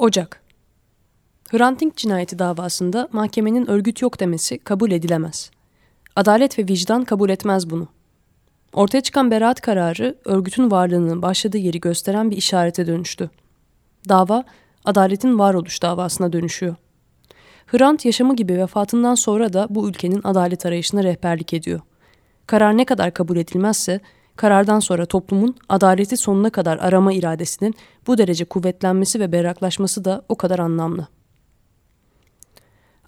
Ocak Hrant Dink cinayeti davasında mahkemenin örgüt yok demesi kabul edilemez. Adalet ve vicdan kabul etmez bunu. Ortaya çıkan beraat kararı örgütün varlığının başladığı yeri gösteren bir işarete dönüştü. Dava, adaletin varoluş davasına dönüşüyor. Hrant yaşamı gibi vefatından sonra da bu ülkenin adalet arayışına rehberlik ediyor. Karar ne kadar kabul edilmezse, karardan sonra toplumun adaleti sonuna kadar arama iradesinin bu derece kuvvetlenmesi ve berraklaşması da o kadar anlamlı.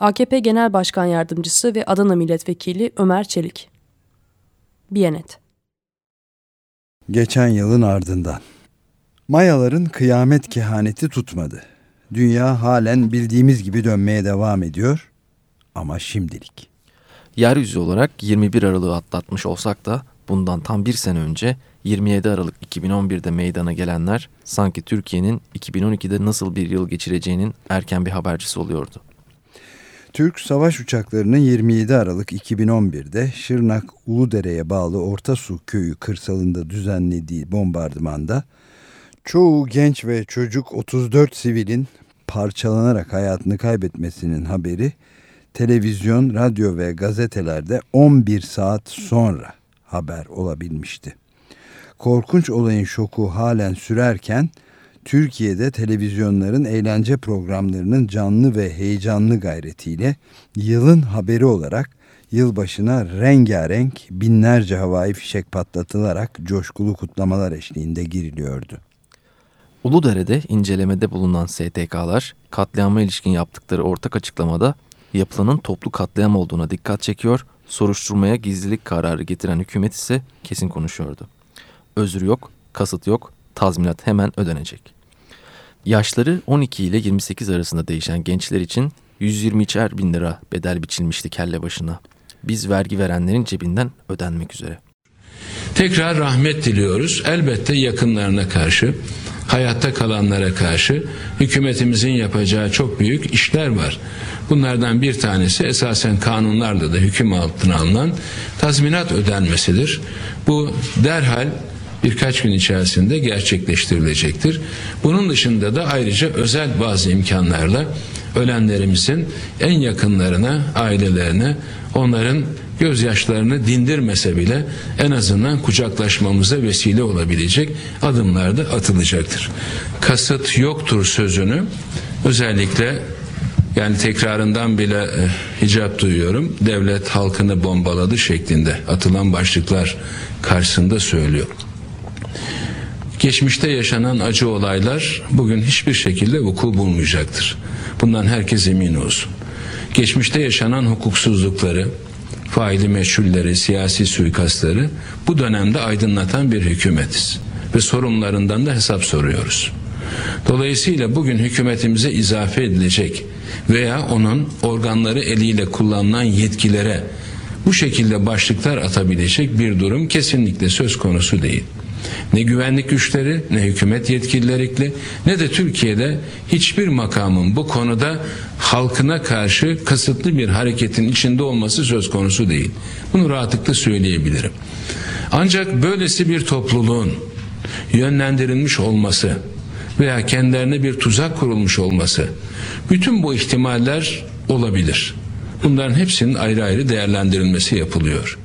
AKP Genel Başkan Yardımcısı ve Adana Milletvekili Ömer Çelik Biyanet Geçen yılın ardından Mayaların kıyamet kehaneti tutmadı. Dünya halen bildiğimiz gibi dönmeye devam ediyor ama şimdilik. Yeryüzü olarak 21 Aralık'ı atlatmış olsak da bundan tam bir sene önce 27 Aralık 2011'de meydana gelenler sanki Türkiye'nin 2012'de nasıl bir yıl geçireceğinin erken bir habercisi oluyordu. Türk savaş uçaklarının 27 Aralık 2011'de Şırnak Uludere'ye bağlı Orta Su köyü kırsalında düzenlediği bombardımanda çoğu genç ve çocuk 34 sivilin parçalanarak hayatını kaybetmesinin haberi televizyon, radyo ve gazetelerde 11 saat sonra haber olabilmişti. Korkunç olayın şoku halen sürerken Türkiye'de televizyonların eğlence programlarının canlı ve heyecanlı gayretiyle yılın haberi olarak yılbaşına rengarenk binlerce havai fişek patlatılarak coşkulu kutlamalar eşliğinde giriliyordu. Uludere'de incelemede bulunan STK'lar katliama ilişkin yaptıkları ortak açıklamada yapılanın toplu katliam olduğuna dikkat çekiyor, soruşturmaya gizlilik kararı getiren hükümet ise kesin konuşuyordu. Özür yok, kasıt yok, tazminat hemen ödenecek. Yaşları 12 ile 28 arasında değişen gençler için 120'çer bin lira bedel biçilmişti kelle başına. Biz vergi verenlerin cebinden ödenmek üzere. Tekrar rahmet diliyoruz. Elbette yakınlarına karşı, hayatta kalanlara karşı hükümetimizin yapacağı çok büyük işler var. Bunlardan bir tanesi esasen kanunlarla da hüküm altına alınan tazminat ödenmesidir. Bu derhal birkaç gün içerisinde gerçekleştirilecektir. Bunun dışında da ayrıca özel bazı imkanlarla ölenlerimizin en yakınlarına, ailelerine, onların gözyaşlarını dindirmese bile en azından kucaklaşmamıza vesile olabilecek adımlar da atılacaktır. Kasıt yoktur sözünü özellikle yani tekrarından bile e, hicap duyuyorum. Devlet halkını bombaladı şeklinde atılan başlıklar karşısında söylüyor. Geçmişte yaşanan acı olaylar bugün hiçbir şekilde vuku bulmayacaktır. Bundan herkes emin olsun. Geçmişte yaşanan hukuksuzlukları, faili meşhulleri, siyasi suikastları bu dönemde aydınlatan bir hükümetiz. Ve sorunlarından da hesap soruyoruz. Dolayısıyla bugün hükümetimize izafe edilecek veya onun organları eliyle kullanılan yetkilere bu şekilde başlıklar atabilecek bir durum kesinlikle söz konusu değil. Ne güvenlik güçleri, ne hükümet yetkilileri, ne de Türkiye'de hiçbir makamın bu konuda halkına karşı kasıtlı bir hareketin içinde olması söz konusu değil. Bunu rahatlıkla söyleyebilirim. Ancak böylesi bir topluluğun yönlendirilmiş olması veya kendilerine bir tuzak kurulmuş olması bütün bu ihtimaller olabilir. Bunların hepsinin ayrı ayrı değerlendirilmesi yapılıyor.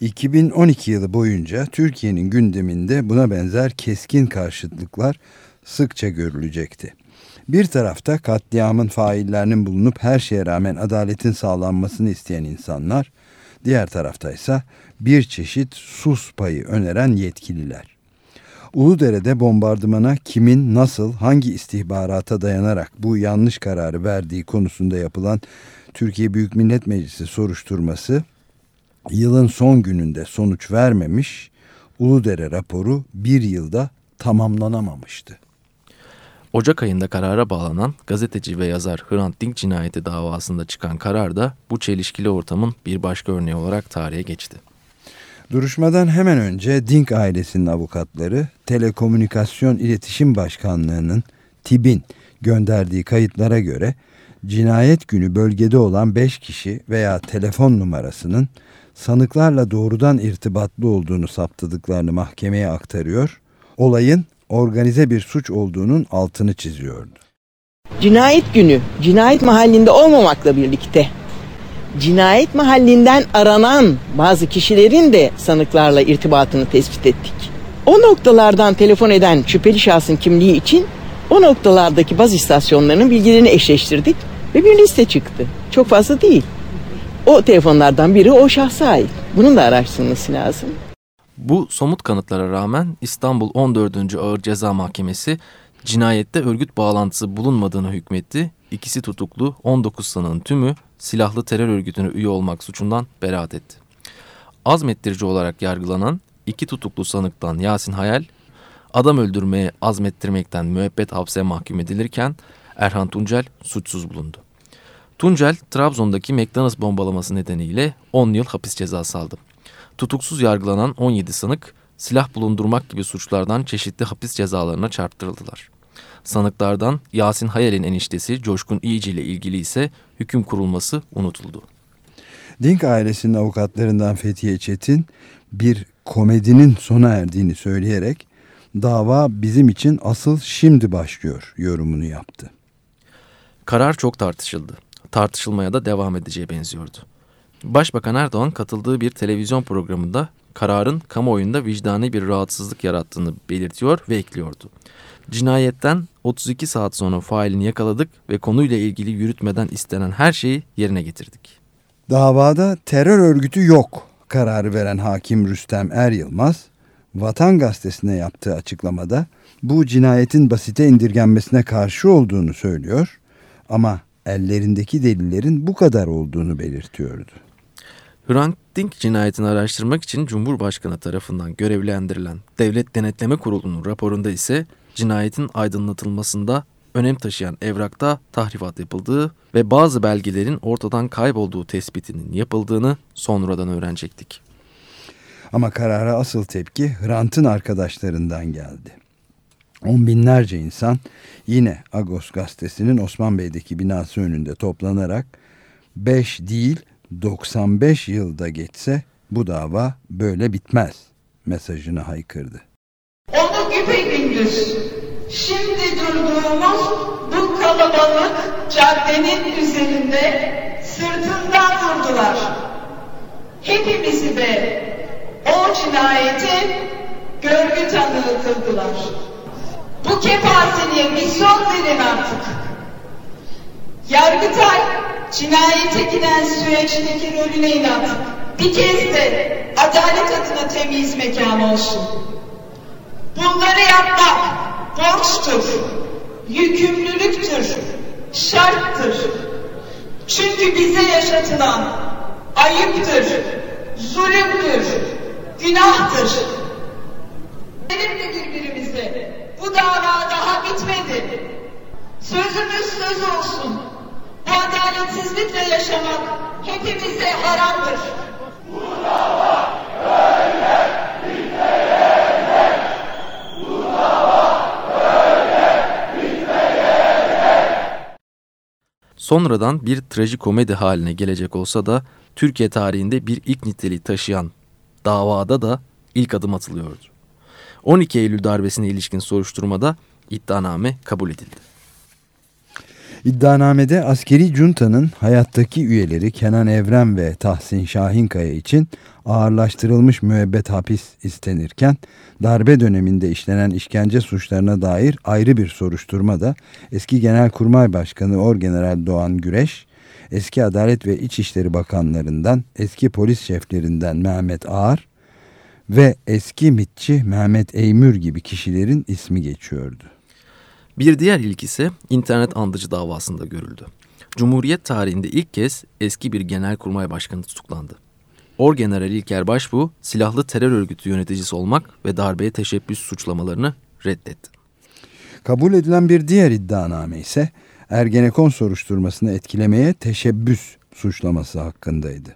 2012 yılı boyunca Türkiye'nin gündeminde buna benzer keskin karşıtlıklar sıkça görülecekti. Bir tarafta katliamın faillerinin bulunup her şeye rağmen adaletin sağlanmasını isteyen insanlar, diğer tarafta ise bir çeşit sus payı öneren yetkililer. Uludere'de bombardımana kimin, nasıl, hangi istihbarata dayanarak bu yanlış kararı verdiği konusunda yapılan Türkiye Büyük Millet Meclisi soruşturması yılın son gününde sonuç vermemiş, Uludere raporu bir yılda tamamlanamamıştı. Ocak ayında karara bağlanan gazeteci ve yazar Hrant Dink cinayeti davasında çıkan karar da bu çelişkili ortamın bir başka örneği olarak tarihe geçti. Duruşmadan hemen önce Dink ailesinin avukatları Telekomünikasyon İletişim Başkanlığı'nın TİB'in gönderdiği kayıtlara göre cinayet günü bölgede olan 5 kişi veya telefon numarasının sanıklarla doğrudan irtibatlı olduğunu saptadıklarını mahkemeye aktarıyor. Olayın organize bir suç olduğunun altını çiziyordu. Cinayet günü, cinayet mahallinde olmamakla birlikte cinayet mahallinden aranan bazı kişilerin de sanıklarla irtibatını tespit ettik. O noktalardan telefon eden şüpheli şahsın kimliği için o noktalardaki baz istasyonlarının bilgilerini eşleştirdik ve bir liste çıktı. Çok fazla değil. O telefonlardan biri o şahsa ait. Bunun da araştırılması lazım. Bu somut kanıtlara rağmen İstanbul 14. Ağır Ceza Mahkemesi cinayette örgüt bağlantısı bulunmadığını hükmetti. İkisi tutuklu 19 sanığın tümü silahlı terör örgütüne üye olmak suçundan beraat etti. Azmettirici olarak yargılanan iki tutuklu sanıktan Yasin Hayal, adam öldürmeye azmettirmekten müebbet hapse mahkum edilirken Erhan Tuncel suçsuz bulundu. Tuncel, Trabzon'daki McDonald's bombalaması nedeniyle 10 yıl hapis cezası aldı. Tutuksuz yargılanan 17 sanık, silah bulundurmak gibi suçlardan çeşitli hapis cezalarına çarptırıldılar. Sanıklardan Yasin Hayal'in eniştesi Coşkun İyici ile ilgili ise hüküm kurulması unutuldu. Dink ailesinin avukatlarından Fethiye Çetin bir komedinin sona erdiğini söyleyerek dava bizim için asıl şimdi başlıyor yorumunu yaptı. Karar çok tartışıldı. Tartışılmaya da devam edeceği benziyordu. Başbakan Erdoğan katıldığı bir televizyon programında kararın kamuoyunda vicdani bir rahatsızlık yarattığını belirtiyor ve ekliyordu. Cinayetten 32 saat sonra failini yakaladık ve konuyla ilgili yürütmeden istenen her şeyi yerine getirdik. Davada terör örgütü yok kararı veren hakim Rüstem Er Yılmaz, Vatan Gazetesi'ne yaptığı açıklamada bu cinayetin basite indirgenmesine karşı olduğunu söylüyor ama ellerindeki delillerin bu kadar olduğunu belirtiyordu. Hrant Dink cinayetini araştırmak için Cumhurbaşkanı tarafından görevlendirilen Devlet Denetleme Kurulu'nun raporunda ise cinayetin aydınlatılmasında önem taşıyan evrakta tahrifat yapıldığı ve bazı belgelerin ortadan kaybolduğu tespitinin yapıldığını sonradan öğrenecektik. Ama karara asıl tepki Hrant'ın arkadaşlarından geldi. On binlerce insan yine Agos gazetesinin Osman Bey'deki binası önünde toplanarak 5 değil 95 yılda geçse bu dava böyle bitmez mesajını haykırdı. Onu güpe gündüz şimdi durduğumuz bu kalabalık caddenin üzerinde sırtından vurdular. Hepimizi de o cinayeti görgü tanığı kıldılar. Bu kefaseliğe bir son verin artık. Yargıtay cinayete giden süreçteki rolüne inat. Bir kez de adalet adına temiz mekan olsun. Bunları yapmak borçtur, yükümlülüktür, şarttır. Çünkü bize yaşatılan ayıptır, zulümdür, günahtır. Verelim de birbirimize. Bu dava daha bitmedi. Sözümüz söz olsun. Bu adaletsizlikle yaşamak hepimize haramdır. Bu dava böyle bitmeyecek. Bu dava böyle bitmeyecek. Sonradan bir trajikomedi haline gelecek olsa da Türkiye tarihinde bir ilk niteliği taşıyan davada da ilk adım atılıyordu. 12 Eylül darbesine ilişkin soruşturmada iddianame kabul edildi. İddianamede askeri juntanın hayattaki üyeleri Kenan Evren ve Tahsin Şahinkaya için ağırlaştırılmış müebbet hapis istenirken darbe döneminde işlenen işkence suçlarına dair ayrı bir soruşturma da eski Genelkurmay Başkanı Orgeneral Doğan Güreş, eski Adalet ve İçişleri Bakanlarından, eski polis şeflerinden Mehmet Ağar ve eski mitçi Mehmet Eymür gibi kişilerin ismi geçiyordu. Bir diğer ilk ise internet andıcı davasında görüldü. Cumhuriyet tarihinde ilk kez eski bir genelkurmay başkanı tutuklandı. Orgeneral İlker Başbuğ silahlı terör örgütü yöneticisi olmak ve darbeye teşebbüs suçlamalarını reddetti. Kabul edilen bir diğer iddianame ise Ergenekon soruşturmasını etkilemeye teşebbüs suçlaması hakkındaydı.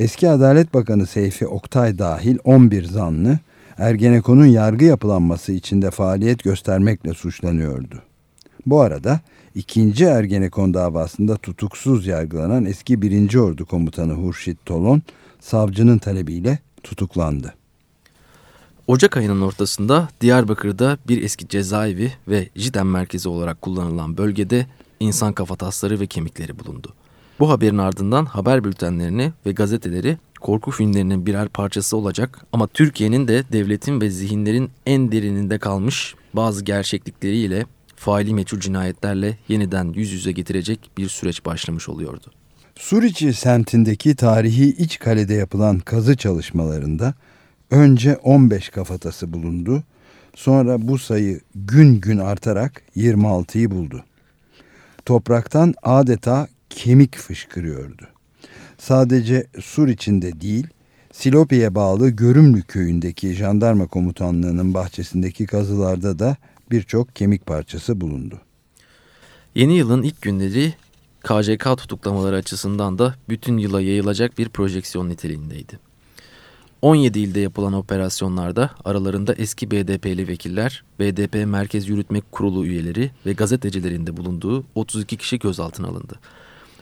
Eski Adalet Bakanı Seyfi Oktay dahil 11 zanlı Ergenekon'un yargı yapılanması içinde faaliyet göstermekle suçlanıyordu. Bu arada ikinci Ergenekon davasında tutuksuz yargılanan eski 1. Ordu Komutanı Hurşit Tolon savcının talebiyle tutuklandı. Ocak ayının ortasında Diyarbakır'da bir eski cezaevi ve JIDEM merkezi olarak kullanılan bölgede insan kafatasları ve kemikleri bulundu. Bu haberin ardından haber bültenlerini ve gazeteleri korku filmlerinin birer parçası olacak ama Türkiye'nin de devletin ve zihinlerin en derininde kalmış bazı gerçeklikleriyle faili meçhul cinayetlerle yeniden yüz yüze getirecek bir süreç başlamış oluyordu. Suriçi semtindeki tarihi iç kalede yapılan kazı çalışmalarında önce 15 kafatası bulundu. Sonra bu sayı gün gün artarak 26'yı buldu. Topraktan adeta kemik fışkırıyordu. Sadece Sur içinde değil, Silopi'ye bağlı Görümlü köyündeki jandarma komutanlığının bahçesindeki kazılarda da birçok kemik parçası bulundu. Yeni yılın ilk günleri KCK tutuklamaları açısından da bütün yıla yayılacak bir projeksiyon niteliğindeydi. 17 ilde yapılan operasyonlarda aralarında eski BDP'li vekiller, BDP Merkez Yürütme Kurulu üyeleri ve gazetecilerin de bulunduğu 32 kişi gözaltına alındı.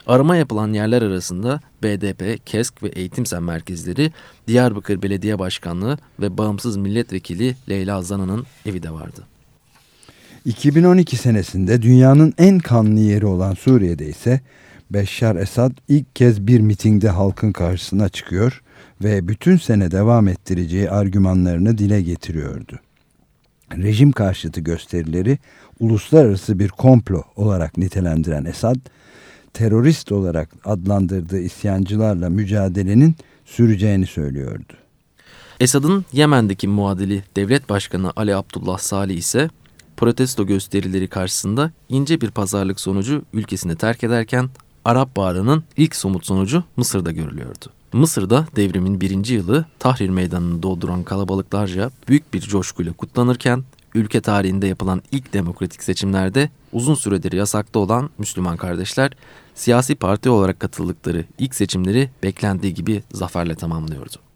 Arama yapılan yerler arasında BDP, KESK ve Eğitim Sen merkezleri, Diyarbakır Belediye Başkanlığı ve bağımsız milletvekili Leyla Zana'nın evi de vardı. 2012 senesinde dünyanın en kanlı yeri olan Suriye'de ise Beşşar Esad ilk kez bir mitingde halkın karşısına çıkıyor ve bütün sene devam ettireceği argümanlarını dile getiriyordu. Rejim karşıtı gösterileri uluslararası bir komplo olarak nitelendiren Esad, terörist olarak adlandırdığı isyancılarla mücadelenin süreceğini söylüyordu. Esad'ın Yemen'deki muadili devlet başkanı Ali Abdullah Salih ise protesto gösterileri karşısında ince bir pazarlık sonucu ülkesini terk ederken Arap Baharı'nın ilk somut sonucu Mısır'da görülüyordu. Mısır'da devrimin birinci yılı Tahrir Meydanı'nı dolduran kalabalıklarca büyük bir coşkuyla kutlanırken ülke tarihinde yapılan ilk demokratik seçimlerde uzun süredir yasakta olan Müslüman kardeşler siyasi parti olarak katıldıkları ilk seçimleri beklendiği gibi zaferle tamamlıyordu.